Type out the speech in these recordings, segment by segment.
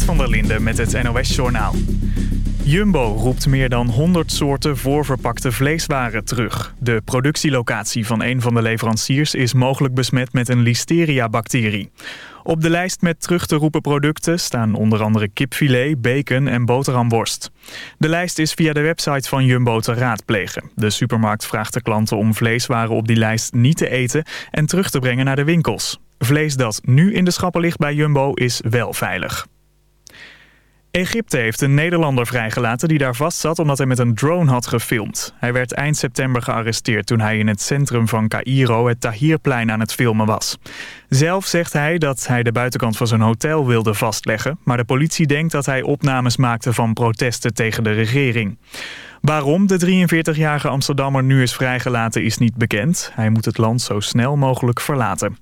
Van der Linde met het NOS-journaal. Jumbo roept meer dan 100 soorten voorverpakte vleeswaren terug. De productielocatie van een van de leveranciers is mogelijk besmet met een listeria-bacterie. Op de lijst met terug te roepen producten staan onder andere kipfilet, bacon en boterhamworst. De lijst is via de website van Jumbo te raadplegen. De supermarkt vraagt de klanten om vleeswaren op die lijst niet te eten en terug te brengen naar de winkels. Vlees dat nu in de schappen ligt bij Jumbo is wel veilig. Egypte heeft een Nederlander vrijgelaten die daar vast zat omdat hij met een drone had gefilmd. Hij werd eind september gearresteerd toen hij in het centrum van Cairo het Tahrirplein aan het filmen was. Zelf zegt hij dat hij de buitenkant van zijn hotel wilde vastleggen, maar de politie denkt dat hij opnames maakte van protesten tegen de regering. Waarom de 43-jarige Amsterdammer nu is vrijgelaten is niet bekend. Hij moet het land zo snel mogelijk verlaten.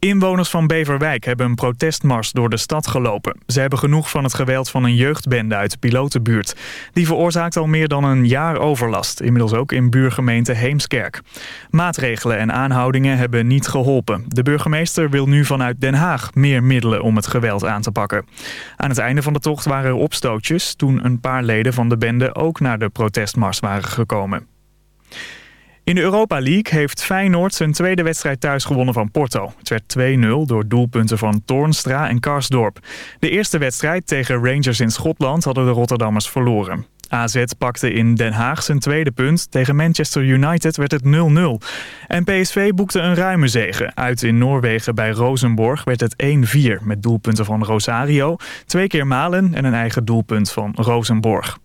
Inwoners van Beverwijk hebben een protestmars door de stad gelopen. Ze hebben genoeg van het geweld van een jeugdbende uit de pilotenbuurt. Die veroorzaakt al meer dan een jaar overlast, inmiddels ook in buurgemeente Heemskerk. Maatregelen en aanhoudingen hebben niet geholpen. De burgemeester wil nu vanuit Den Haag meer middelen om het geweld aan te pakken. Aan het einde van de tocht waren er opstootjes toen een paar leden van de bende ook naar de protestmars waren gekomen. In de Europa League heeft Feyenoord zijn tweede wedstrijd thuis gewonnen van Porto. Het werd 2-0 door doelpunten van Toornstra en Karsdorp. De eerste wedstrijd tegen Rangers in Schotland hadden de Rotterdammers verloren. AZ pakte in Den Haag zijn tweede punt. Tegen Manchester United werd het 0-0. En PSV boekte een ruime zege. Uit in Noorwegen bij Rosenborg werd het 1-4 met doelpunten van Rosario. Twee keer Malen en een eigen doelpunt van Rosenborg.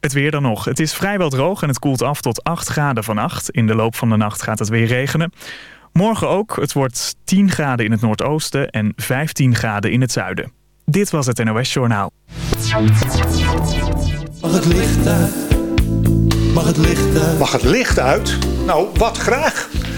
Het weer dan nog. Het is vrijwel droog en het koelt af tot 8 graden vannacht. In de loop van de nacht gaat het weer regenen. Morgen ook. Het wordt 10 graden in het noordoosten en 15 graden in het zuiden. Dit was het NOS Journaal. Mag het licht uit? Mag het licht uit? Mag het licht uit? Nou, wat graag.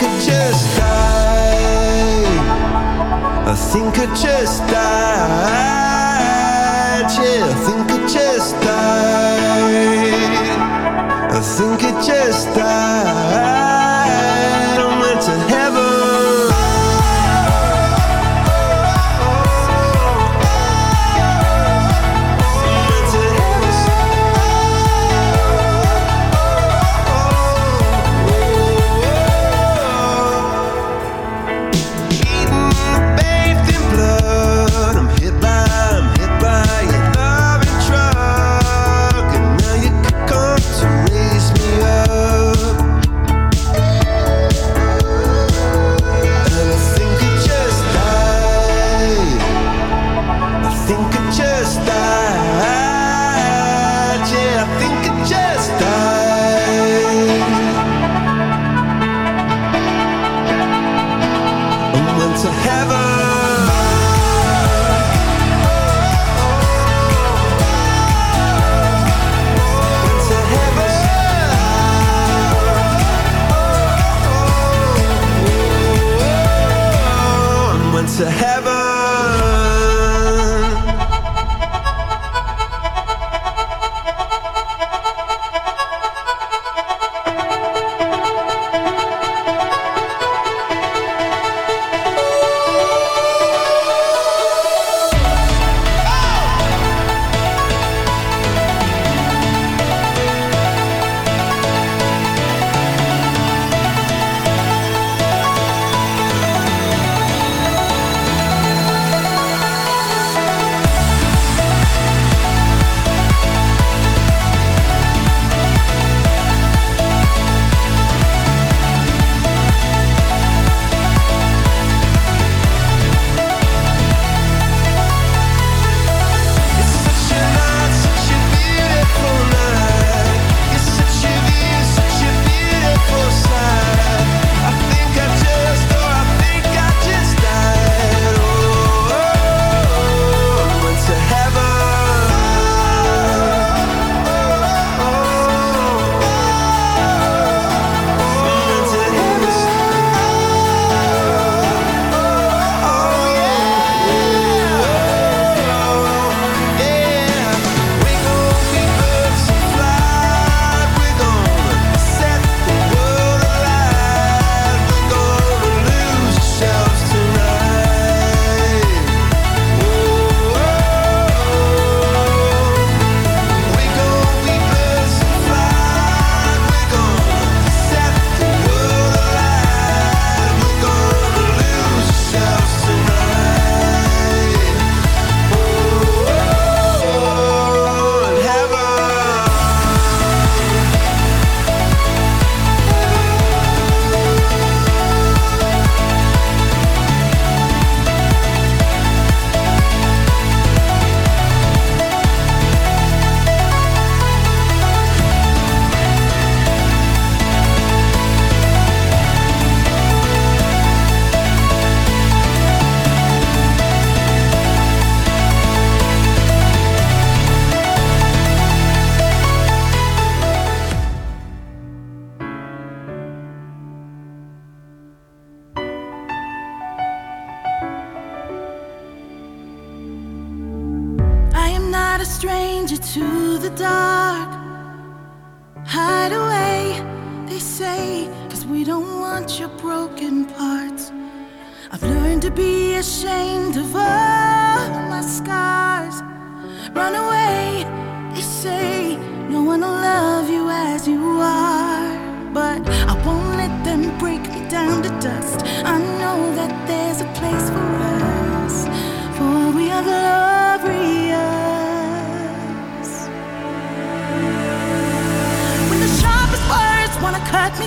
I just died. I think I just died. Yeah, I think I just died. I think I just died.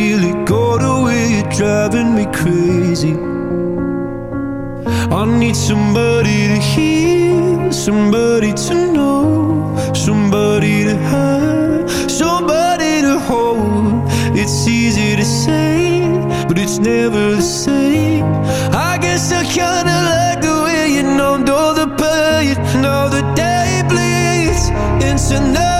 really got away, you're driving me crazy. I need somebody to hear, somebody to know, somebody to have, somebody to hold. It's easy to say, but it's never the same. I guess I kinda like the way you numbed all the pain. Now the day bleeds into nightfall,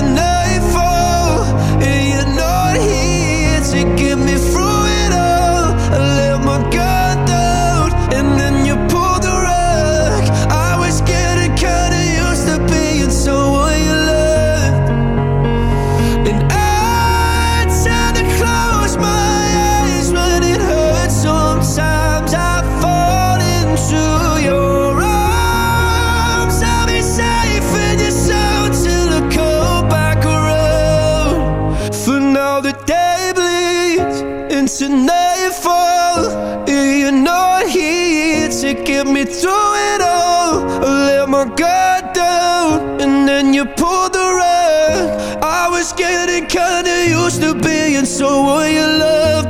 No. nightfall You know I'm here to get me through it all. I let my guard down And then you pulled the rug. I was getting kinda used to being someone you loved.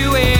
you in.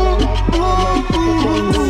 Ooh, ooh, ooh.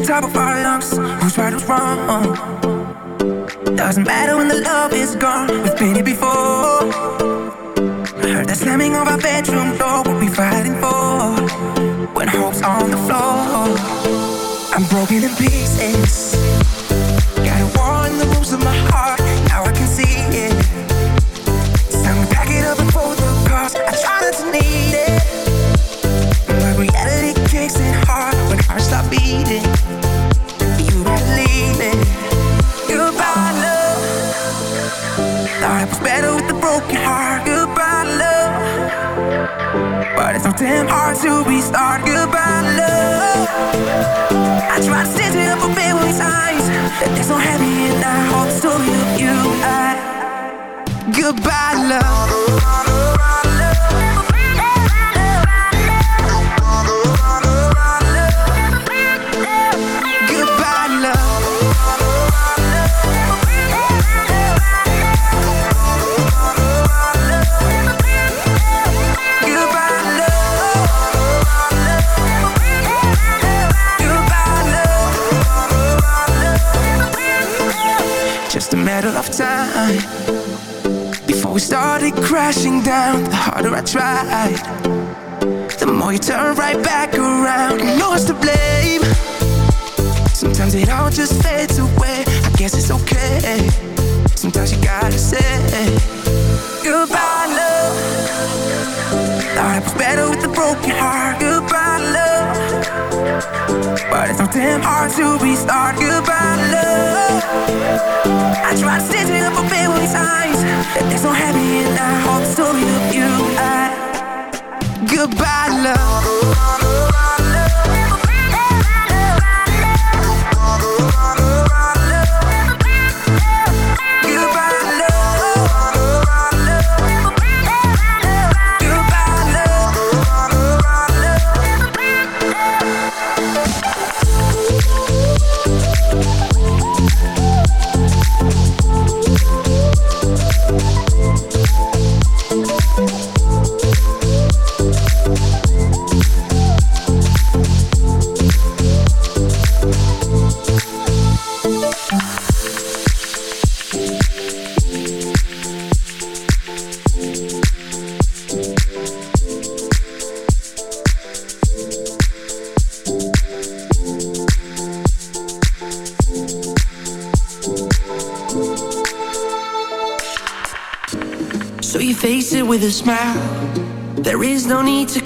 the top of our lungs. Who's right, who's wrong? Doesn't matter when the love is gone. We've been here before. Heard the slamming of our bedroom door. What we fighting for? When hope's on the floor. I'm broken in pieces. we start goodbye love. I tried to stand it up a bit with times It's so heavy and I hope so. You, you, I. Goodbye love. Started crashing down. The harder I tried The more you turn right back around. You know it's to blame. Sometimes it all just fades away. I guess it's okay. Sometimes you gotta say Goodbye, love. Thought I was better with a broken heart. Goodbye, love. But it's so damn hard to restart. Goodbye, love I tried to up a billion times There's no happy in that whole story of you I, Goodbye, love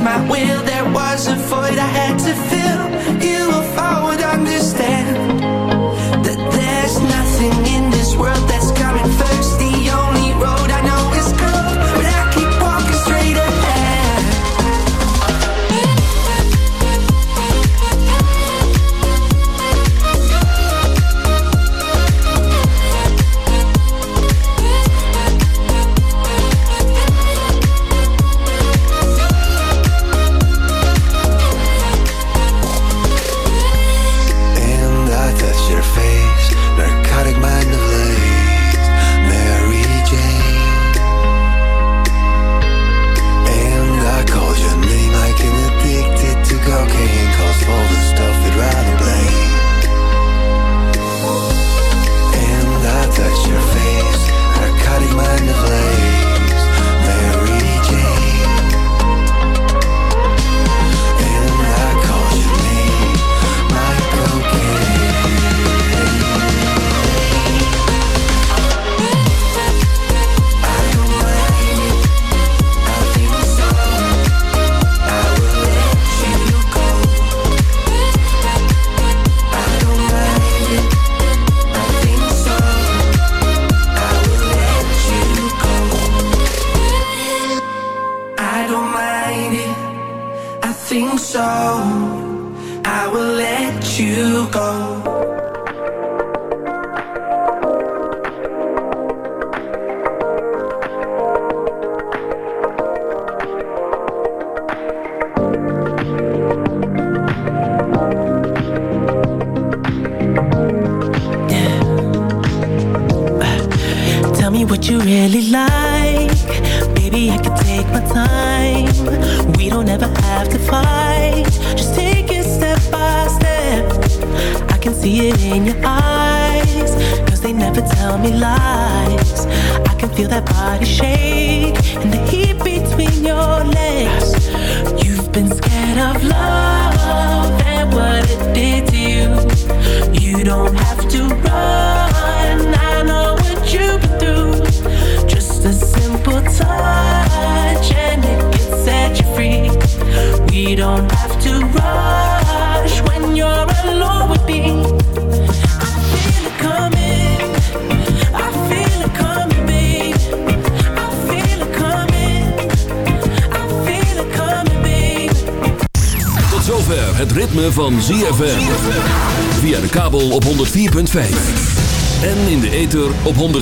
My will. There was a void I had to fill.